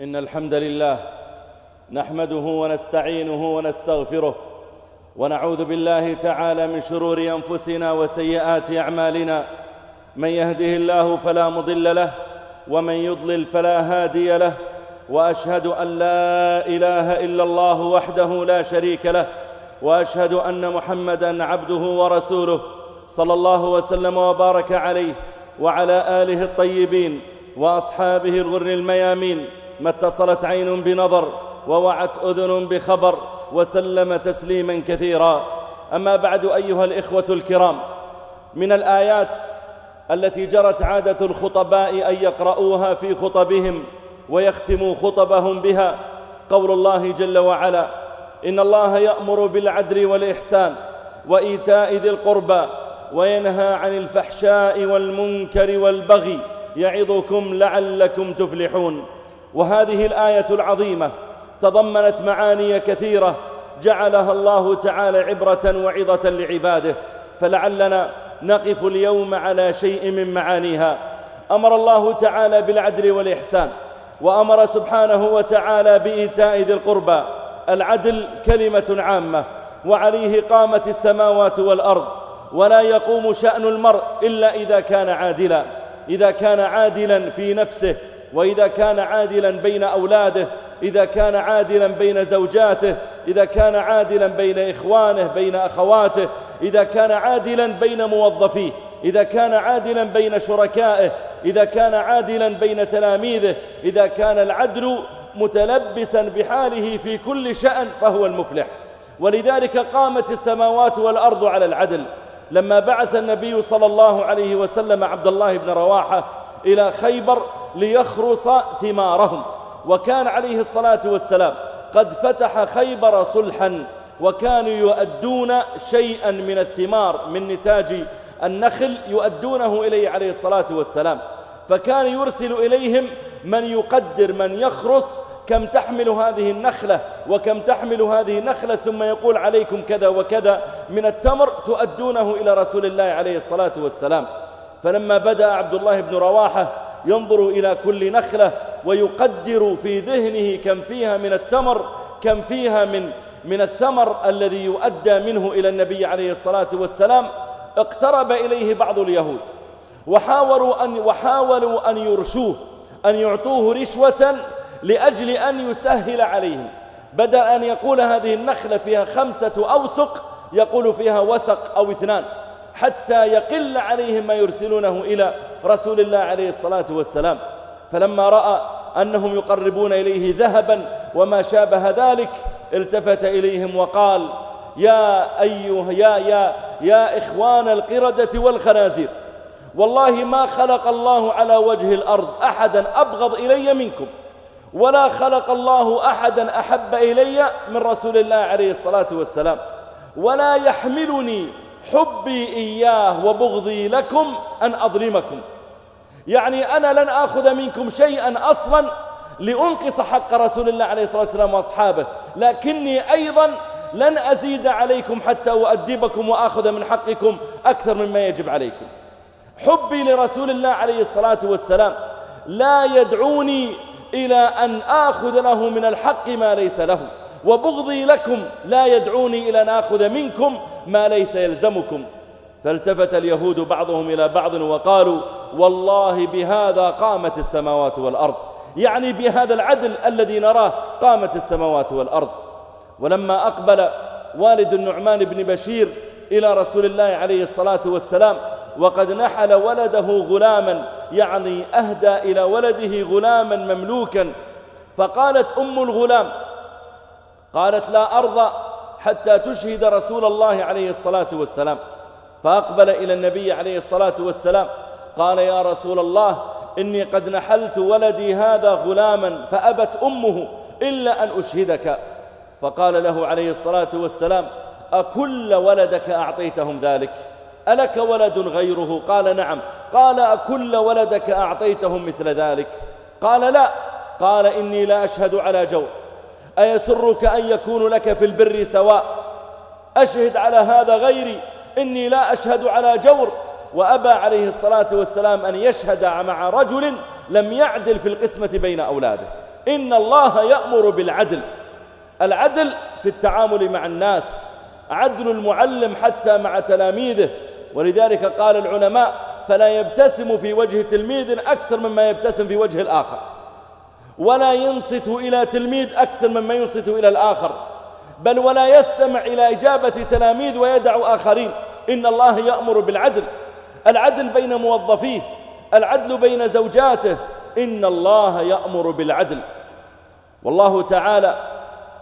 إن الحمد لله نحمده ونستعينه ونستغفره ونعوذ بالله تعالى من شرور أنفسنا وسيئات أعمالنا. من يهده الله فلا مضل له ومن يضلل فلا هادي له وأشهد أن لا إله إلا الله وحده لا شريك له وأشهد أن محمدا عبده ورسوله صلى الله وسلم وبارك عليه وعلى آله الطيبين وأصحابه الغر الميامين. ما اتصلت عين بنظر ووعت أذن بخبر وسلم تسليما كثيرا. أما بعد أيها الإخوة الكرام من الآيات التي جرت عادة الخطباء أن يقرؤوها في خطبهم ويختموا خطبهم بها قول الله جل وعلا إن الله يأمر بالعدل والإحسان وإيتاء ذي القربى وينهى عن الفحشاء والمنكر والبغي يعظكم لعلكم تفلحون. وهذه الآية العظيمة تضمنت معاني كثيرة جعلها الله تعالى عبرة وعظة لعباده فلعلنا نقف اليوم على شيء من معانيها. أمر الله تعالى بالعدل والإحسان وأمر سبحانه وتعالى بإيتاء ذي القربى. العدل كلمة عامة وعليه قامت السماوات والأرض ولا يقوم شأن المرء إلا إذا كان عادلا. إذا كان عادلا في نفسه وإذا كان عادلا بين أولاده إذا كان عادلا بين زوجاته إذا كان عادلا بين إخوانه بين أخواته إذا كان عادلا بين موظفيه إذا كان عادلا بين شركائه إذا كان عادلا بين تلاميذه إذا كان العدل متلبسا بحاله في كل شأن فهو المفلح. ولذلك قامت السماوات والأرض على العدل. لما بعث النبي صلى الله عليه وسلم عبد الله بن رواحة إلى خيبر ليخرص ثمارهم. وكان عليه الصلاة والسلام قد فتح خيبر صلحا وكانوا يؤدون شيئا من الثمار من نتاج النخل يؤدونه إليه عليه الصلاة والسلام. فكان يرسل إليهم من يقدر من يخرص كم تحمل هذه النخلة وكم تحمل هذه النخلة ثم يقول عليكم كذا وكذا من التمر تؤدونه إلى رسول الله عليه الصلاة والسلام. فلما بدأ عبد الله بن رواحة ينظر إلى كل نخلة ويقدر في ذهنه كم فيها من التمر كم فيها من من الثمر الذي يؤدى منه إلى النبي عليه الصلاة والسلام. اقترب إليه بعض اليهود وحاولوا أن, وحاولوا أن يرشوه أن يعطوه رشوة لأجل أن يسهل عليهم. بدأ أن يقول هذه النخلة فيها خمسة أوسق يقول فيها وسق أو اثنان حتى يقل عليهم ما يرسلونه إلى رسول الله عليه الصلاة والسلام فلما رأى أنهم يقربون إليه ذهبا وما شابه ذلك التفت إليهم وقال يا أيها يا يا يا إخوان القردة والخنازير والله ما خلق الله على وجه الأرض أحدا أبغض إلي منكم ولا خلق الله أحدا أحب إلي من رسول الله عليه الصلاة والسلام ولا يحملني حبي إياه وبغضي لكم أن أظلمكم. يعني أنا لن آخذ منكم شيئا أصلا لأنقص حق رسول الله عليه الصلاة والسلام وأصحابه. لكني أيضا لن أزيد عليكم حتى أؤدبكم وآخذ من حقكم أكثر مما يجب عليكم. حبي لرسول الله عليه الصلاة والسلام لا يدعوني إلى أن آخذ له من الحق ما ليس له وبغضي لكم لا يدعوني إلى أن آخذ منكم ما ليس يلزمكم. فالتفت اليهود بعضهم إلى بعض وقالوا والله بهذا قامت السماوات والأرض. يعني بهذا العدل الذي نراه قامت السماوات والأرض. ولما أقبل والد النعمان بن بشير إلى رسول الله عليه الصلاة والسلام وقد نحل ولده غلاما يعني أهدى إلى ولده غلاما مملوكا فقالت أم الغلام قالت لا أرضى حتى تشهد رسول الله عليه الصلاة والسلام. فأقبل إلى النبي عليه الصلاة والسلام قال يا رسول الله إني قد نحلت ولدي هذا غلاما فأبت أمه إلا أن أشهدك. فقال له عليه الصلاة والسلام أكل ولدك أعطيتهم ذلك؟ ألك ولد غيره؟ قال نعم. قال أكل ولدك أعطيتهم مثل ذلك؟ قال لا. قال إني لا أشهد على جور أيسرك أن يكون لك في البر سواء؟ أشهد على هذا غيري إني لا أشهد على جور وأبى عليه الصلاة والسلام أن يشهد مع رجل لم يعدل في القسمة بين أولاده. إن الله يأمر بالعدل. العدل في التعامل مع الناس. عدل المعلم حتى مع تلاميذه. ولذلك قال العلماء فلا يبتسم في وجه تلميذ أكثر مما يبتسم في وجه الآخر. ولا ينصت إلى تلميذ أكثر مما ينصت إلى الآخر. بل ولا يستمع إلى إجابة تلاميذ ويدع آخرين. إن الله يأمر بالعدل. العدل بين موظفيه. العدل بين زوجاته. إن الله يأمر بالعدل. والله تعالى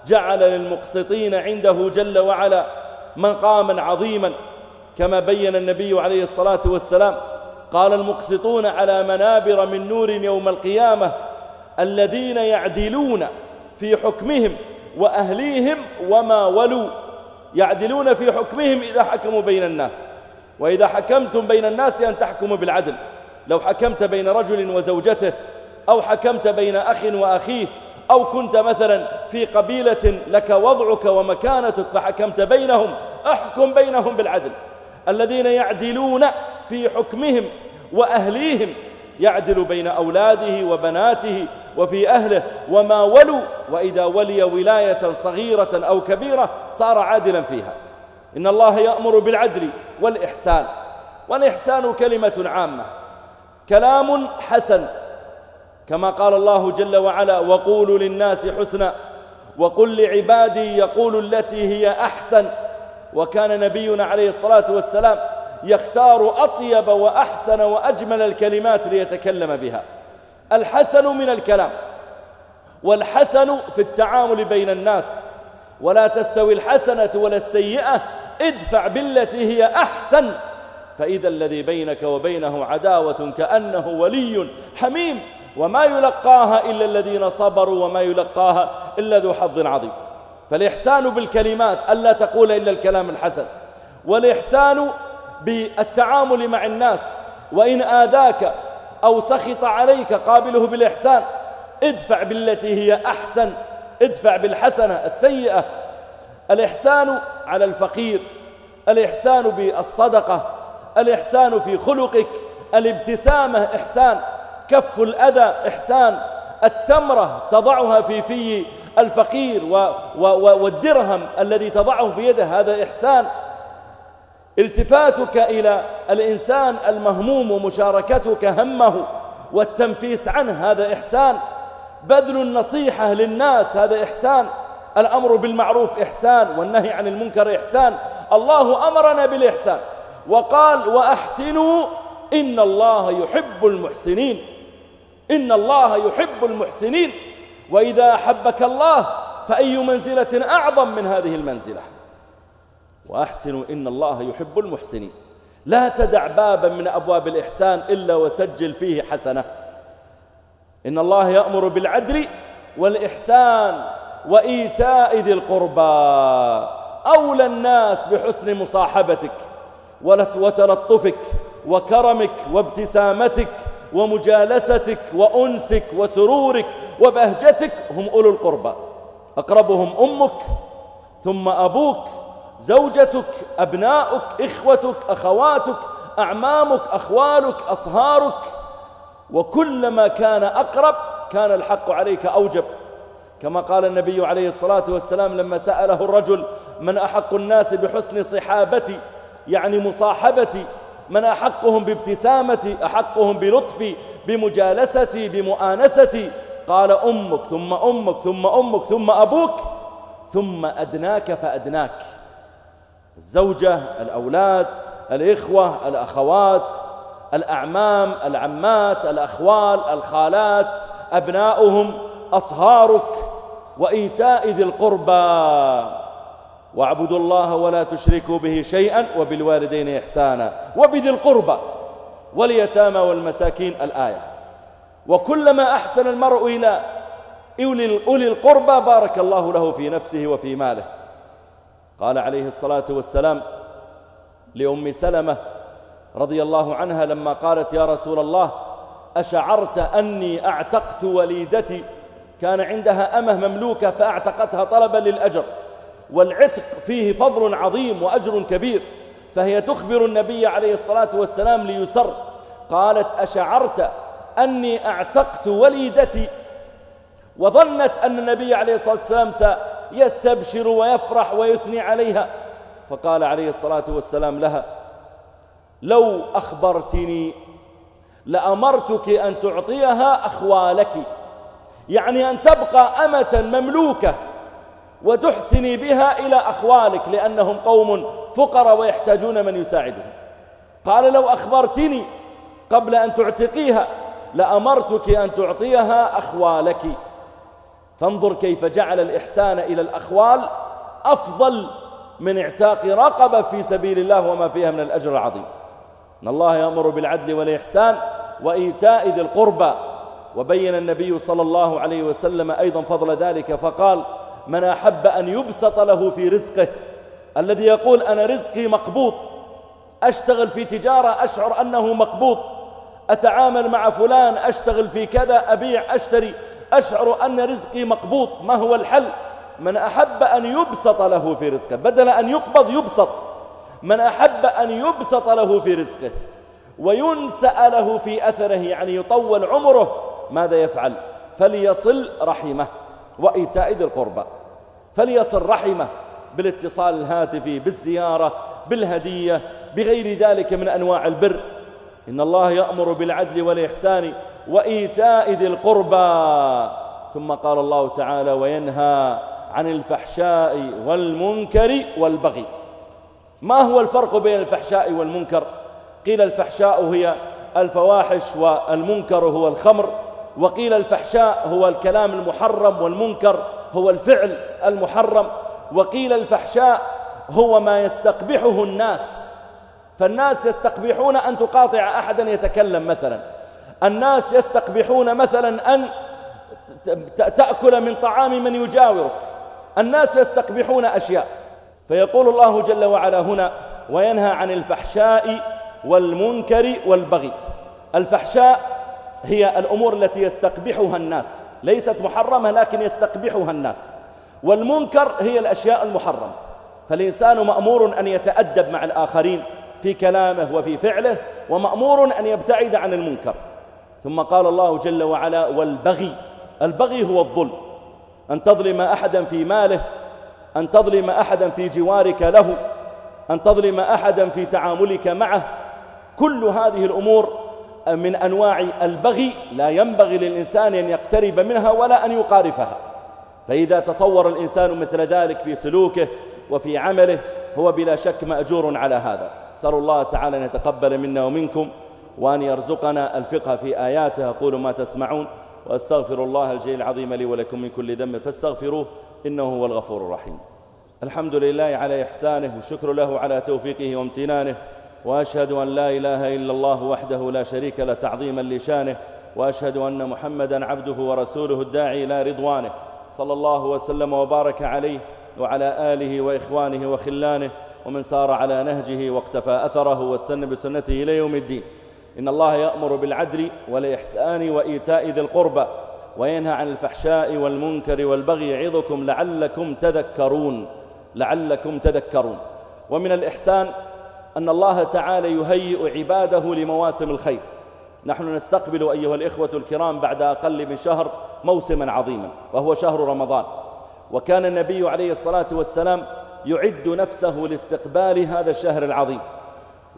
جعل للمقسطين عنده جل وعلا مقاما عظيما. كما بين النبي عليه الصلاة والسلام. قال المقسطون على منابر من نور يوم القيامة. الذين يعدلون في حكمهم وأهليهم وما ولوا يعدلون في حكمهم إذا حكموا بين الناس. وإذا حكمتم بين الناس أن تحكموا بالعدل. لو حكمت بين رجل وزوجته أو حكمت بين أخ وأخيه أو كنت مثلا في قبيلة لك وضعك ومكانتك فحكمت بينهم أحكم بينهم بالعدل. الذين يعدلون في حكمهم وأهليهم يعدل بين أولاده وبناته وفي أهله وما ولوا وإذا ولي ولاية صغيرة أو كبيرة صار عادلا فيها. إن الله يأمر بالعدل والإحسان والإحسان كلمة عامة كلام حسن كما قال الله جل وعلا وقولوا للناس حسنا وقل لعبادي يقول التي هي أحسن. وكان نبينا عليه الصلاة والسلام يختار أطيب وأحسن وأجمل الكلمات ليتكلم بها. الحسن من الكلام والحسن في التعامل بين الناس. ولا تستوي الحسنة ولا السيئة ادفع بالتي هي أحسن. فإذا الذي بينك وبينه عداوة كأنه ولي حميم وما يلقاها إلا الذين صبروا وما يلقاها إلا ذو حظ عظيم. فالإحسان بالكلمات ألا تقول إلا الكلام الحسن. والإحسان بالتعامل مع الناس وإن آذاك أو سخط عليك قابله بالإحسان ادفع بالتي هي أحسن ادفع بالحسنة السيئة. الإحسان على الفقير الإحسان بالصدقة الإحسان في خلقك الابتسامة إحسان كف الأذى إحسان التمرة تضعها في في الفقير و و والدرهم الذي تضعه في يده هذا إحسان. التفاتك إلى الإنسان المهموم ومشاركتك همه والتنفيس عنه هذا إحسان. بذل النصيحة للناس هذا إحسان. الأمر بالمعروف إحسان والنهي عن المنكر إحسان. الله أمرنا بالإحسان. وقال وأحسنوا إن الله يحب المحسنين. إن الله يحب المحسنين. وإذا أحبك الله فأي منزلة أعظم من هذه المنزلة؟ وأحسنوا إن الله يحب المحسنين. لا تدع بابا من أبواب الإحسان إلا وسجل فيه حسنة. إن الله يأمر بالعدل والإحسان وإيتاء ذي القربى. أولى الناس بحسن مصاحبتك وتلطفك وكرمك وابتسامتك ومجالستك وأنسك وسرورك وبهجتك هم أولو القربى. أقربهم أمك ثم أبوك زوجتك أبناؤك إخوتك أخواتك أعمامك أخوالك أصهارك. وكلما كان أقرب كان الحق عليك أوجب. كما قال النبي عليه الصلاة والسلام لما سأله الرجل من أحق الناس بحسن صحابتي؟ يعني مصاحبتي. من أحقهم بابتسامتي؟ أحقهم بلطفي؟ بمجالستي؟ بمؤانستي؟ قال أمك ثم أمك ثم أمك ثم أبوك ثم أدناك فأدناك. الزوجة الأولاد الإخوة الأخوات الأعمام العمات الأخوال الخالات أبناؤهم أصهارك وإيتاء ذي القربى. واعبدوا الله ولا تشركوا به شيئا وبالوالدين إحسانا وبذي القربى واليتامى والمساكين. الآية وكلما أحسن المرء إلى أولي القربى بارك الله له في نفسه وفي ماله. قال عليه الصلاة والسلام لأم سلمة رضي الله عنها لما قالت يا رسول الله أشعرت أني أعتقت وليدتي كان عندها أمة مملوكة فأعتقتها طلبا للأجر والعتق فيه فضل عظيم وأجر كبير فهي تخبر النبي عليه الصلاة والسلام ليسر قالت أشعرت أني أعتقت وليدتي وظنت أن النبي عليه الصلاة والسلام سيستبشر ويفرح ويثني عليها. فقال عليه الصلاة والسلام لها لو أخبرتني لأمرتك أن تعطيها أخوالك يعني أن تبقى أمة مملوكة وتحسني بها إلى أخوالك لأنهم قوم فقر ويحتاجون من يساعدهم. قال لو أخبرتني قبل أن تعتقيها لأمرتك أن تعطيها أخوالك. فانظر كيف جعل الإحسان إلى الأخوال أفضل من اعتاق رقبة في سبيل الله وما فيها من الأجر العظيم. إن الله يأمر بالعدل والإحسان وإيتاء ذي القربى. وبين النبي صلى الله عليه وسلم أيضا فضل ذلك فقال من أحب أن يبسط له في رزقه الذي يقول أنا رزقي مقبوط أشتغل في تجارة أشعر أنه مقبوط أتعامل مع فلان أشتغل في كذا أبيع أشتري أشعر أن رزقي مقبوط. ما هو الحل؟ من أحب أن يبسط له في رزقه. بدل أن يقبض يبسط. من أحب أن يبسط له في رزقه. وينسأ له في أثره يعني يطول عمره. ماذا يفعل؟ فليصل رحمه. وإيتاء ذي القربى. فليصل رحمه بالاتصال الهاتفي بالزيارة بالهدية بغير ذلك من أنواع البر. إن الله يأمر بالعدل والإحسان. وإيتاء ذي القربى. ثم قال الله تعالى وينهى عن الفحشاء والمنكر والبغي. ما هو الفرق بين الفحشاء والمنكر؟ قيل الفحشاء هي الفواحش والمنكر هو الخمر وقيل الفحشاء هو الكلام المحرم والمنكر هو الفعل المحرم وقيل الفحشاء هو ما يستقبحه الناس. فالناس يستقبحون أن تقاطع أحدا يتكلم مثلا. الناس يستقبحون مثلا أن تأكل من طعام من يجاورك. الناس يستقبحون أشياء. فيقول الله جل وعلا هنا وينهى عن الفحشاء والمنكر والبغي. الفحشاء هي الأمور التي يستقبحها الناس. ليست محرمة لكن يستقبحها الناس. والمنكر هي الأشياء المحرمة. فالإنسان مأمور أن يتأدب مع الآخرين في كلامه وفي فعله ومأمور أن يبتعد عن المنكر. ثم قال الله جل وعلا والبغي البغي هو الظلم. أن تظلم أحدا في ماله أن تظلم أحدا في جوارك له أن تظلم أحدا في تعاملك معه. كل هذه الأمور من أنواع البغي لا ينبغي للإنسان أن يقترب منها ولا أن يقارفها. فإذا تصور الإنسان مثل ذلك في سلوكه وفي عمله هو بلا شك مأجور على هذا. أسأل الله تعالى أن يتقبل منا ومنكم. وأن يرزقنا الفقه في آياته. أقول ما تسمعون وأستغفر الله الجليل العظيم لي ولكم من كل ذنب فاستغفروه إنه هو الغفور الرحيم. الحمد لله على إحسانه والشكر له على توفيقه وامتنانه وأشهد أن لا إله إلا الله وحده لا شريك له تعظيما لشانه وأشهد أن محمدا عبده ورسوله الداعي إلى رضوانه صلى الله وسلم وبارك عليه وعلى آله وإخوانه وخلانه ومن سار على نهجه واقتفى أثره واستنى بسنته إلى يوم الدين. إن الله يأمر بالعدل والإحسان وإيتاء ذي القربى وينهى عن الفحشاء والمنكر والبغي يعظكم لعلكم تذكرون لعلكم تذكرون. ومن الإحسان أن الله تعالى يهيئ عباده لمواسم الخير. نحن نستقبل أيها الإخوة الكرام بعد أقل من شهر موسما عظيما وهو شهر رمضان. وكان النبي عليه الصلاة والسلام يعد نفسه لاستقبال هذا الشهر العظيم.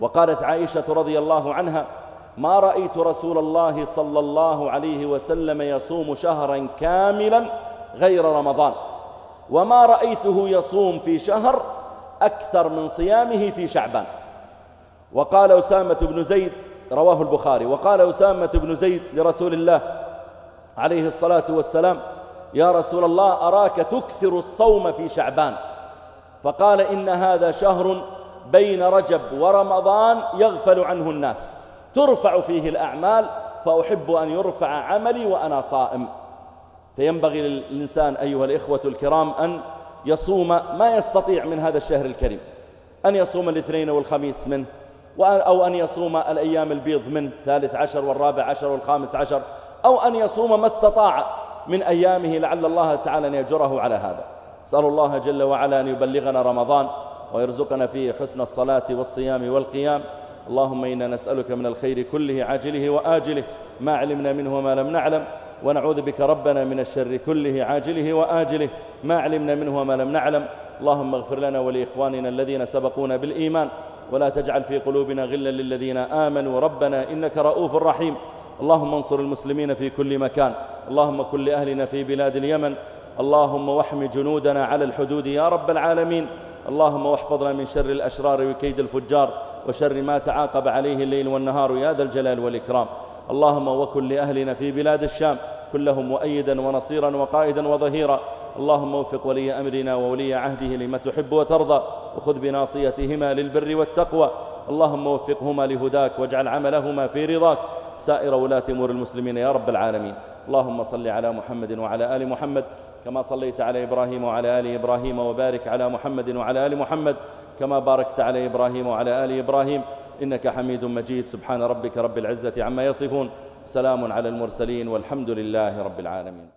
وقالت عائشة رضي الله عنها ما رأيت رسول الله صلى الله عليه وسلم يصوم شهرا كاملا غير رمضان. وما رأيته يصوم في شهر أكثر من صيامه في شعبان. وقال أسامة بن زيد رواه البخاري وقال أسامة بن زيد لرسول الله عليه الصلاة والسلام يا رسول الله أراك تكثر الصوم في شعبان؟ فقال إن هذا شهر بين رجب ورمضان يغفل عنه الناس. ترفع فيه الأعمال فأحب أن يرفع عملي وأنا صائم. فينبغي للإنسان أيها الإخوة الكرام أن يصوم ما يستطيع من هذا الشهر الكريم. أن يصوم الاثنين والخميس منه أو أن يصوم الأيام البيض من ثالث عشر والرابع عشر والخامس عشر أو أن يصوم ما استطاع من أيامه لعل الله تعالى أن يجره على هذا. أسأل الله جل وعلا أن يبلغنا رمضان ويرزقنا فيه حسن الصلاة والصيام والقيام. اللهم إنا نسألك من الخير كله عاجله وآجله ما علمنا منه وما لم نعلم ونعوذ بك ربنا من الشر كله عاجله وآجله ما علمنا منه وما لم نعلم. اللهم اغفر لنا ولإخواننا الذين سبقونا بالإيمان ولا تجعل في قلوبنا غلا للذين آمنوا. ربنا إنك رؤوف رحيم. اللهم انصر المسلمين في كل مكان. اللهم كل أهلنا في بلاد اليمن. اللهم واحم جنودنا على الحدود يا رب العالمين. اللهم واحفظنا من شر الأشرار وكيد الفجار. وشر ما تعاقب عليه الليل والنهار يا ذا الجلال والإكرام. اللهم وكن لأهلنا في بلاد الشام كلهم مؤيدا ونصيرا وقائدا وظهيرا. اللهم وفق ولي أمرنا وولي عهده لما تحب وترضى. وخذ بناصيتهما للبر والتقوى. اللهم وفقهما لهداك واجعل عملهما في رضاك. سائر ولاة أمور المسلمين يا رب العالمين. اللهم صل على محمد وعلى آل محمد كما صليت على إبراهيم وعلى آل إبراهيم وبارك على محمد وعلى آل محمد. كما باركت على إبراهيم وعلى آل إبراهيم إنك حميد مجيد. سبحان ربك رب العزة عما يصفون. سلام على المرسلين والحمد لله رب العالمين.